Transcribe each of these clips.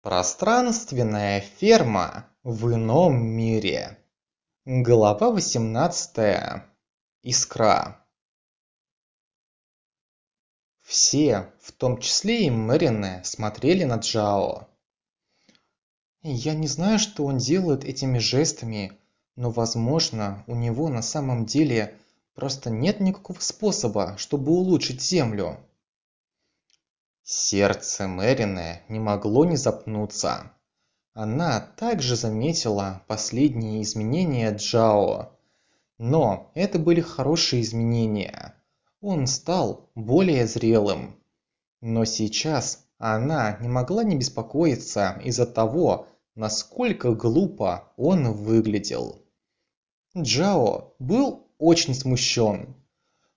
Пространственная ферма в ином мире. Глава восемнадцатая. Искра. Все, в том числе и Мэрине, смотрели на Джао. Я не знаю, что он делает этими жестами, но, возможно, у него на самом деле просто нет никакого способа, чтобы улучшить Землю. Сердце Мэрине не могло не запнуться. Она также заметила последние изменения Джао. Но это были хорошие изменения. Он стал более зрелым. Но сейчас она не могла не беспокоиться из-за того, насколько глупо он выглядел. Джао был очень смущен.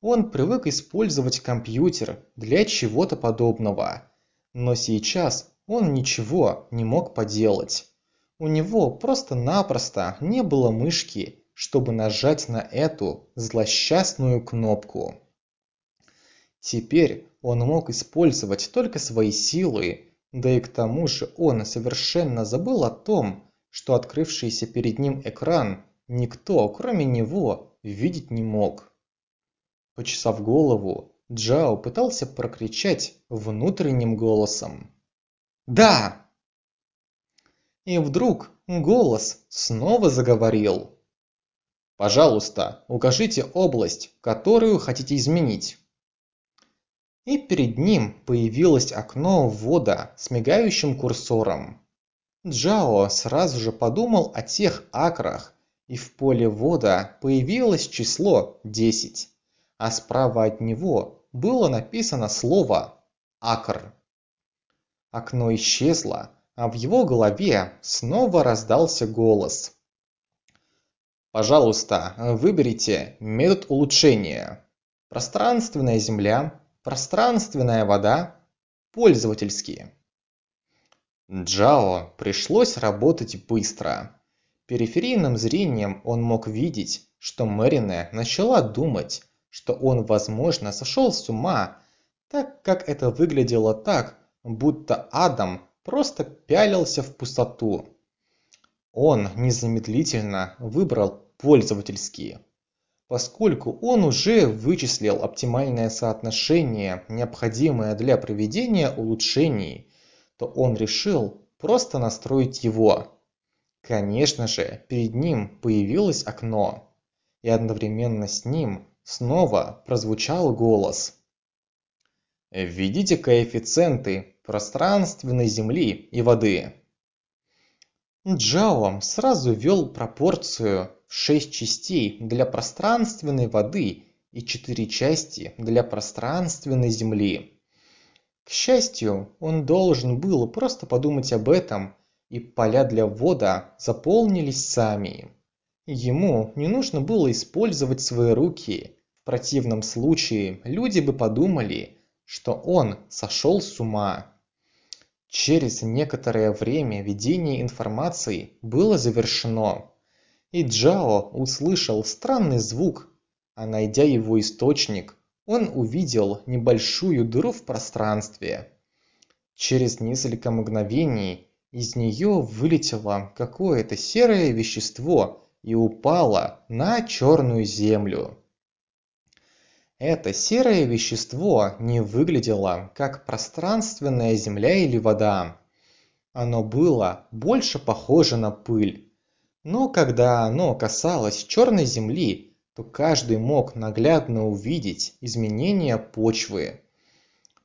Он привык использовать компьютер для чего-то подобного. Но сейчас он ничего не мог поделать. У него просто-напросто не было мышки, чтобы нажать на эту злосчастную кнопку. Теперь он мог использовать только свои силы, да и к тому же он совершенно забыл о том, что открывшийся перед ним экран никто, кроме него, видеть не мог. Почесав голову, Джао пытался прокричать внутренним голосом. «Да!» И вдруг голос снова заговорил. «Пожалуйста, укажите область, которую хотите изменить». И перед ним появилось окно ввода с мигающим курсором. Джао сразу же подумал о тех акрах, и в поле ввода появилось число 10 а справа от него было написано слово «Акр». Окно исчезло, а в его голове снова раздался голос. Пожалуйста, выберите метод улучшения. Пространственная земля, пространственная вода, пользовательские. Джао пришлось работать быстро. Периферийным зрением он мог видеть, что Мэрине начала думать, что он, возможно, сошел с ума, так как это выглядело так, будто Адам просто пялился в пустоту. Он незамедлительно выбрал пользовательские. Поскольку он уже вычислил оптимальное соотношение, необходимое для проведения улучшений, то он решил просто настроить его. Конечно же, перед ним появилось окно, и одновременно с ним Снова прозвучал голос. Введите коэффициенты пространственной земли и воды. Джао сразу ввел пропорцию в 6 частей для пространственной воды и 4 части для пространственной земли. К счастью, он должен был просто подумать об этом, и поля для ввода заполнились сами. Ему не нужно было использовать свои руки противном случае люди бы подумали, что он сошел с ума. Через некоторое время ведение информации было завершено, и Джао услышал странный звук, а найдя его источник, он увидел небольшую дыру в пространстве. Через несколько мгновений из нее вылетело какое-то серое вещество и упало на черную землю. Это серое вещество не выглядело как пространственная земля или вода. Оно было больше похоже на пыль. Но когда оно касалось черной земли, то каждый мог наглядно увидеть изменения почвы.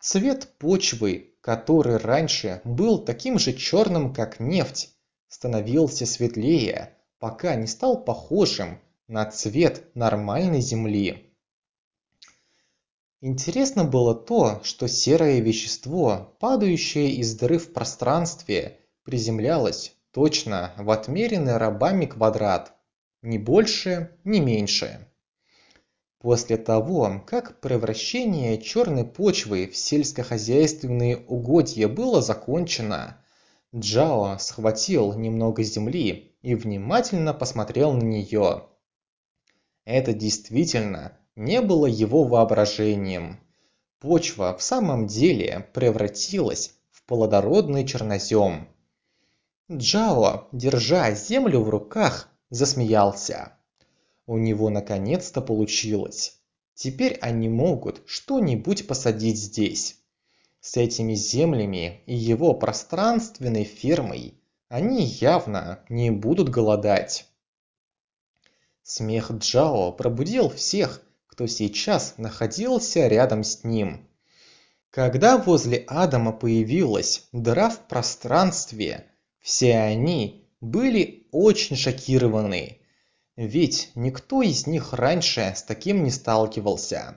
Цвет почвы, который раньше был таким же черным, как нефть, становился светлее, пока не стал похожим на цвет нормальной земли. Интересно было то, что серое вещество, падающее из дыры в пространстве, приземлялось точно в отмеренный рабами квадрат, ни больше, ни меньше. После того, как превращение черной почвы в сельскохозяйственные угодья было закончено, Джао схватил немного земли и внимательно посмотрел на нее. Это действительно не было его воображением. Почва в самом деле превратилась в плодородный чернозем. Джао, держа землю в руках, засмеялся. У него наконец-то получилось. Теперь они могут что-нибудь посадить здесь. С этими землями и его пространственной фермой они явно не будут голодать. Смех Джао пробудил всех, кто сейчас находился рядом с ним. Когда возле Адама появилась дыра в пространстве, все они были очень шокированы, ведь никто из них раньше с таким не сталкивался.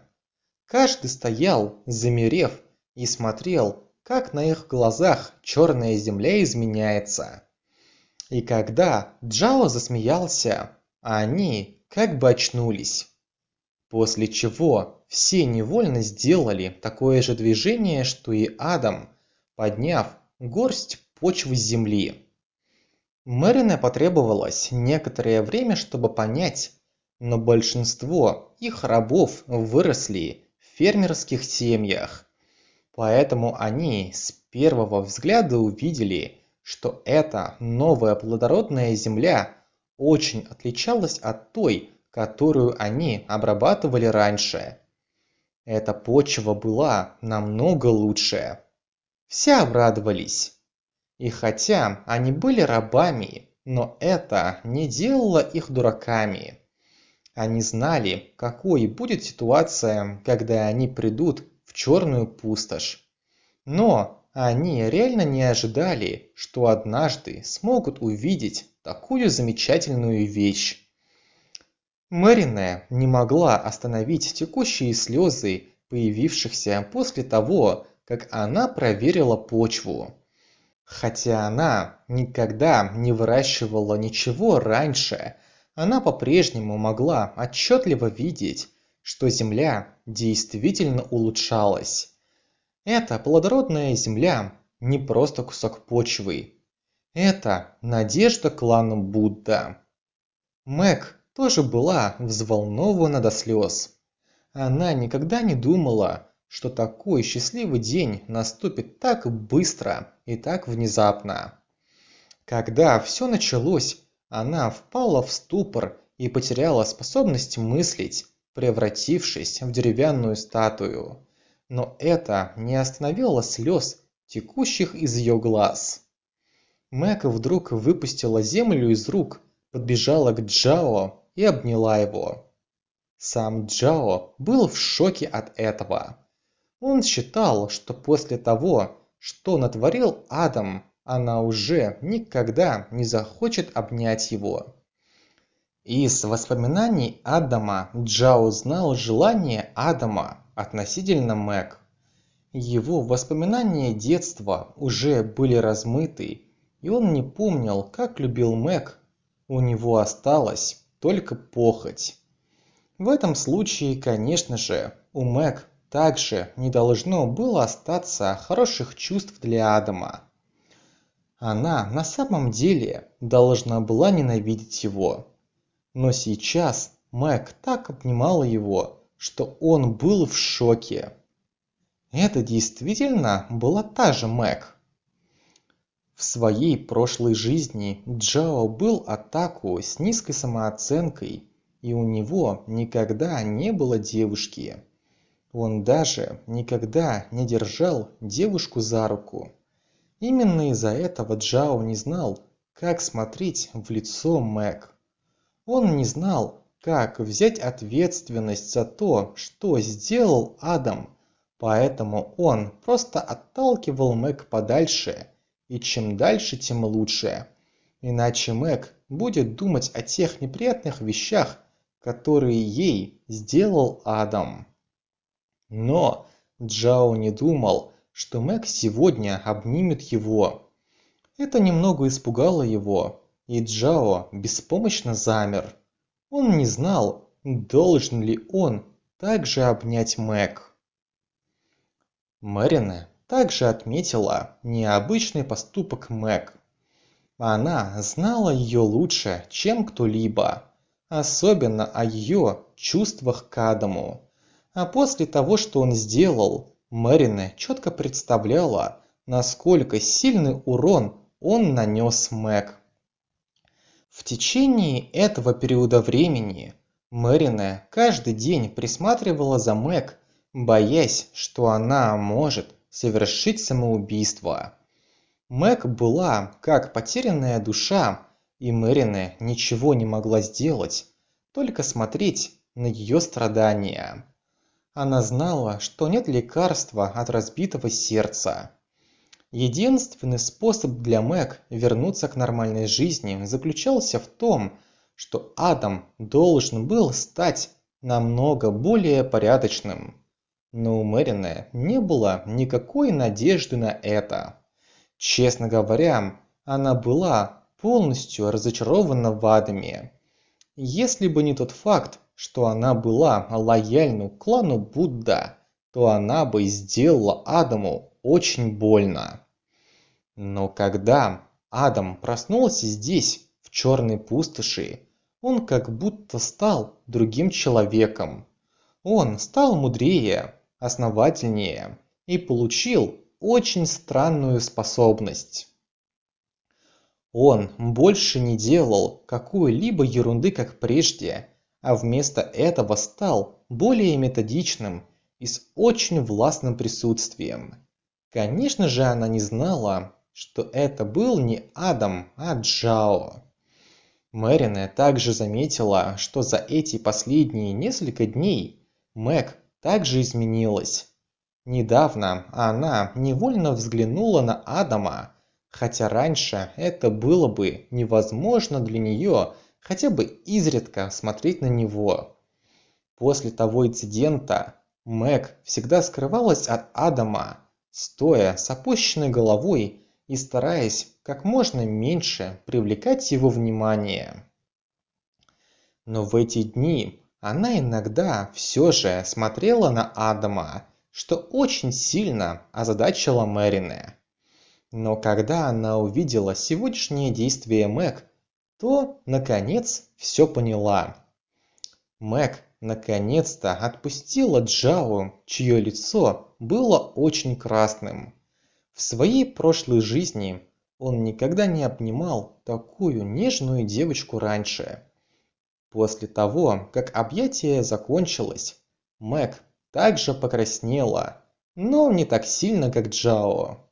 Каждый стоял, замерев, и смотрел, как на их глазах черная земля изменяется. И когда Джао засмеялся, они как бы очнулись. После чего все невольно сделали такое же движение, что и Адам, подняв горсть почвы земли. Мэрине потребовалось некоторое время, чтобы понять, но большинство их рабов выросли в фермерских семьях. Поэтому они с первого взгляда увидели, что эта новая плодородная земля очень отличалась от той, которую они обрабатывали раньше. Эта почва была намного лучше. Все обрадовались. И хотя они были рабами, но это не делало их дураками. Они знали, какой будет ситуация, когда они придут в черную пустошь. Но они реально не ожидали, что однажды смогут увидеть такую замечательную вещь. Мэрине не могла остановить текущие слезы, появившихся после того, как она проверила почву. Хотя она никогда не выращивала ничего раньше, она по-прежнему могла отчетливо видеть, что земля действительно улучшалась. Эта плодородная земля не просто кусок почвы. Это надежда клана Будда. Мэг тоже была взволнована до слез. Она никогда не думала, что такой счастливый день наступит так быстро и так внезапно. Когда все началось, она впала в ступор и потеряла способность мыслить, превратившись в деревянную статую. Но это не остановило слез, текущих из ее глаз. Мэг вдруг выпустила землю из рук, подбежала к Джао и обняла его. Сам Джао был в шоке от этого. Он считал, что после того, что натворил Адам, она уже никогда не захочет обнять его. Из воспоминаний Адама Джао знал желание Адама относительно Мэг. Его воспоминания детства уже были размыты, и он не помнил, как любил Мэг. У него осталось только похоть. В этом случае, конечно же, у Мэг также не должно было остаться хороших чувств для Адама. Она на самом деле должна была ненавидеть его. Но сейчас Мэг так обнимала его, что он был в шоке. Это действительно была та же Мэг. В своей прошлой жизни Джао был атаку с низкой самооценкой, и у него никогда не было девушки. Он даже никогда не держал девушку за руку. Именно из-за этого Джао не знал, как смотреть в лицо Мэг. Он не знал, как взять ответственность за то, что сделал Адам, поэтому он просто отталкивал Мэг подальше и чем дальше, тем лучше. Иначе Мэг будет думать о тех неприятных вещах, которые ей сделал Адам. Но Джао не думал, что Мэг сегодня обнимет его. Это немного испугало его, и Джао беспомощно замер. Он не знал, должен ли он также обнять Мэг. Мэрина также отметила необычный поступок Мэг. Она знала ее лучше, чем кто-либо, особенно о ее чувствах к Адаму. А после того, что он сделал, Мэрина четко представляла, насколько сильный урон он нанес Мэг. В течение этого периода времени Мэрине каждый день присматривала за Мэг, боясь, что она может совершить самоубийство. Мэг была как потерянная душа, и Мэрине ничего не могла сделать, только смотреть на ее страдания. Она знала, что нет лекарства от разбитого сердца. Единственный способ для Мэг вернуться к нормальной жизни заключался в том, что Адам должен был стать намного более порядочным. Но у Мэрина не было никакой надежды на это. Честно говоря, она была полностью разочарована в Адаме. Если бы не тот факт, что она была лояльна клану Будда, то она бы сделала Адаму очень больно. Но когда Адам проснулся здесь, в черной пустоши, он как будто стал другим человеком. Он стал мудрее, основательнее и получил очень странную способность. Он больше не делал какой-либо ерунды, как прежде, а вместо этого стал более методичным и с очень властным присутствием. Конечно же, она не знала, что это был не Адам, а Джао. Мэрина также заметила, что за эти последние несколько дней Мэг также изменилась. Недавно она невольно взглянула на Адама, хотя раньше это было бы невозможно для нее хотя бы изредка смотреть на него. После того инцидента Мэг всегда скрывалась от Адама, стоя с опущенной головой и стараясь как можно меньше привлекать его внимание. Но в эти дни она иногда все же смотрела на Адама, что очень сильно озадачило Мэрине. Но когда она увидела сегодняшнее действие Мэг, то, наконец, все поняла. Мэг наконец-то отпустила Джао, чье лицо было очень красным. В своей прошлой жизни он никогда не обнимал такую нежную девочку раньше. После того, как объятие закончилось, Мэг также покраснела, но не так сильно, как Джао.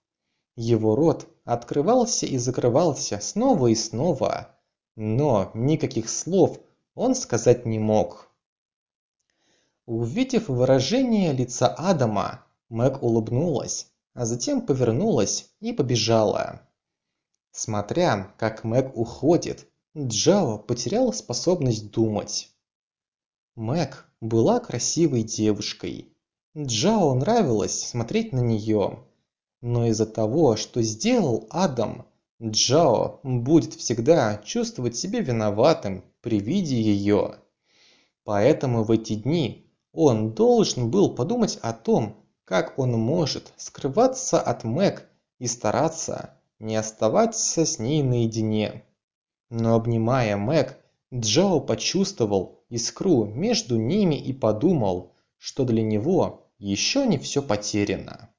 Его рот открывался и закрывался снова и снова, но никаких слов он сказать не мог. Увидев выражение лица Адама, Мэг улыбнулась, а затем повернулась и побежала. Смотря, как Мэг уходит, Джао потерял способность думать. Мэг была красивой девушкой. Джао нравилось смотреть на нее. Но из-за того, что сделал Адам, Джао будет всегда чувствовать себя виноватым при виде ее. Поэтому в эти дни он должен был подумать о том, как он может скрываться от Мэг и стараться не оставаться с ней наедине. Но обнимая Мэг, Джао почувствовал искру между ними и подумал, что для него еще не все потеряно.